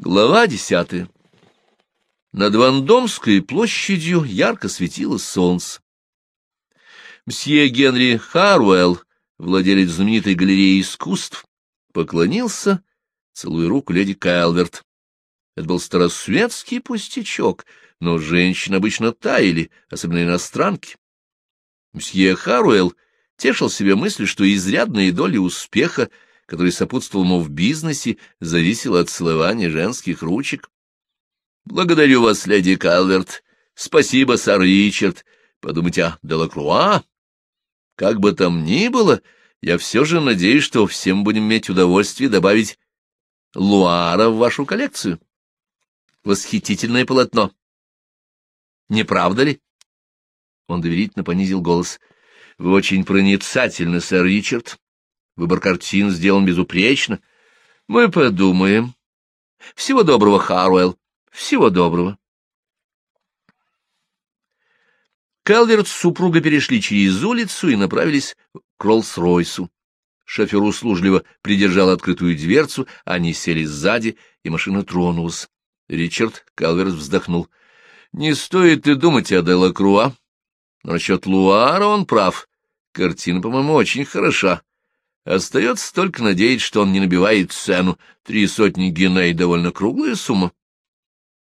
Глава десятая. Над Вандомской площадью ярко светило солнце. Мсье Генри Харуэлл, владелец знаменитой галереи искусств, поклонился, целуя руку леди Кайлверт. Это был старосветский пустячок, но женщины обычно таяли, особенно иностранки. Мсье Харуэлл тешил себе мыслью, что изрядная доля успеха — который сопутствовал ему в бизнесе, зависел от целования женских ручек. — Благодарю вас, леди Калверт. Спасибо, сэр Ричард. Подумайте о Делакруа. Как бы там ни было, я все же надеюсь, что всем будем иметь удовольствие добавить Луара в вашу коллекцию. Восхитительное полотно. Не правда ли? Он доверительно понизил голос. — Вы очень проницательны, сэр Ричард. Выбор картин сделан безупречно. Мы подумаем. Всего доброго, Харуэлл. Всего доброго. Калверт с супругой перешли через улицу и направились к Роллс-Ройсу. Шофер услужливо придержал открытую дверцу, они сели сзади, и машина тронулась. Ричард Калверт вздохнул. — Не стоит и думать о Делакруа. Но насчет Луара он прав. Картина, по-моему, очень хороша. Остается только надеяться, что он не набивает цену. Три сотни геней — довольно круглая сумма.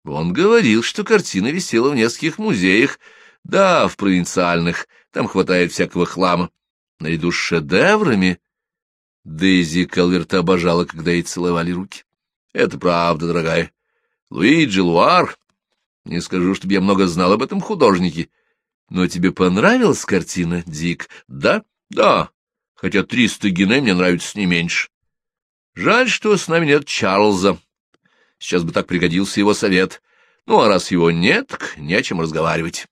Он говорил, что картина висела в нескольких музеях, да, в провинциальных, там хватает всякого хлама. Наряду с шедеврами Дейзи Калверта обожала, когда ей целовали руки. Это правда, дорогая. Луиджи Луар. Не скажу, чтобы я много знал об этом художнике. Но тебе понравилась картина, Дик? Да? Да хотя триста гене мне нравится не меньше. Жаль, что с нами нет Чарльза. Сейчас бы так пригодился его совет. Ну, а раз его нет, не о чем разговаривать.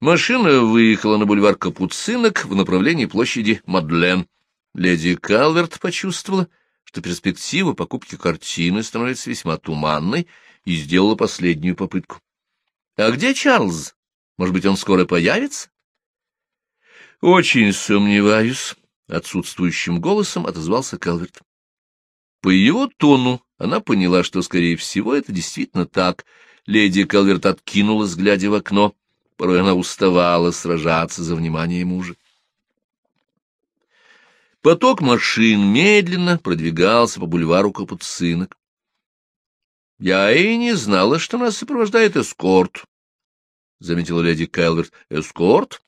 Машина выехала на бульвар Капуцинок в направлении площади Мадлен. Леди Калверт почувствовала, что перспектива покупки картины становится весьма туманной, и сделала последнюю попытку. — А где Чарльз? Может быть, он скоро появится? Очень сомневаюсь, отсутствующим голосом отозвался Калверт. По его тону она поняла, что, скорее всего, это действительно так. Леди Калверт откинулась, глядя в окно. Порой она уставала сражаться за внимание мужа. Поток машин медленно продвигался по бульвару Капуцинок. — Я и не знала, что нас сопровождает эскорт, — заметила леди Кайлверт. — Эскорт?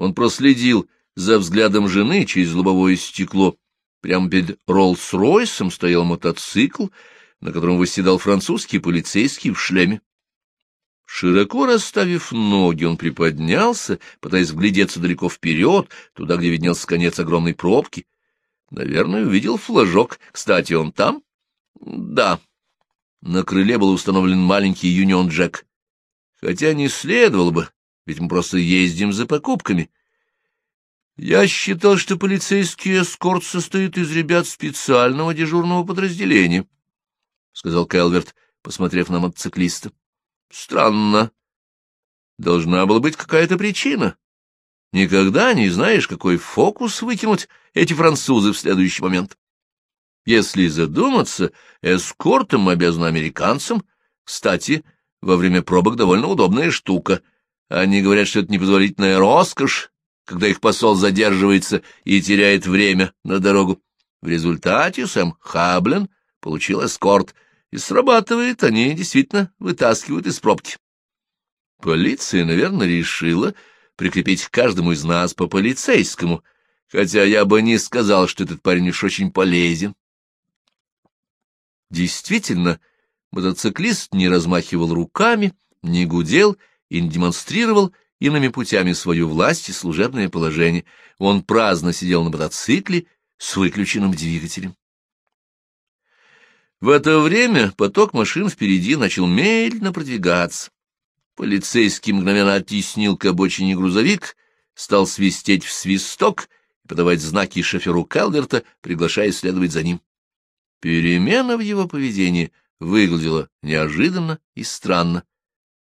Он проследил за взглядом жены через лобовое стекло. Прямо перед Роллс-Ройсом стоял мотоцикл, на котором восседал французский полицейский в шлеме. Широко расставив ноги, он приподнялся, пытаясь вглядеться далеко вперед, туда, где виднелся конец огромной пробки. Наверное, увидел флажок. Кстати, он там? Да. На крыле был установлен маленький Юнион Джек. Хотя не следовало бы, ведь мы просто ездим за покупками. Я считал, что полицейский эскорт состоит из ребят специального дежурного подразделения, — сказал Келверт, посмотрев на мотоциклиста. — Странно. Должна была быть какая-то причина. Никогда не знаешь, какой фокус выкинуть эти французы в следующий момент. Если задуматься, эскортом обязаны американцам. Кстати, во время пробок довольно удобная штука. Они говорят, что это непозволительная роскошь, когда их посол задерживается и теряет время на дорогу. В результате Сэм Хаблен получил эскорт, и срабатывает, они действительно вытаскивают из пробки. Полиция, наверное, решила прикрепить к каждому из нас по полицейскому, хотя я бы не сказал, что этот парень уж очень полезен. Действительно, мотоциклист не размахивал руками, не гудел и не демонстрировал иными путями свою власть и служебное положение. Он праздно сидел на мотоцикле с выключенным двигателем. В это время поток машин впереди начал медленно продвигаться. Полицейский мгновенно оттеснил к обочине грузовик, стал свистеть в свисток и подавать знаки шоферу Калверта, приглашая следовать за ним. Перемена в его поведении выглядела неожиданно и странно.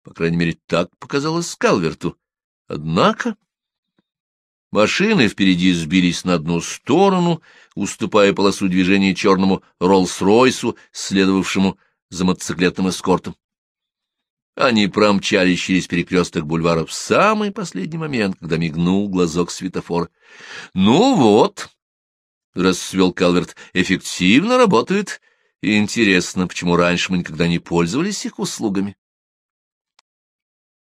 По крайней мере, так показалось Скалверту. Однако... Машины впереди сбились на одну сторону, уступая полосу движения черному Роллс-Ройсу, следовавшему за мотоциклетным эскортом. Они промчались через перекресток бульвара в самый последний момент, когда мигнул глазок светофора. — Ну вот, — расцвел Калверт, — эффективно работает. Интересно, почему раньше мы никогда не пользовались их услугами?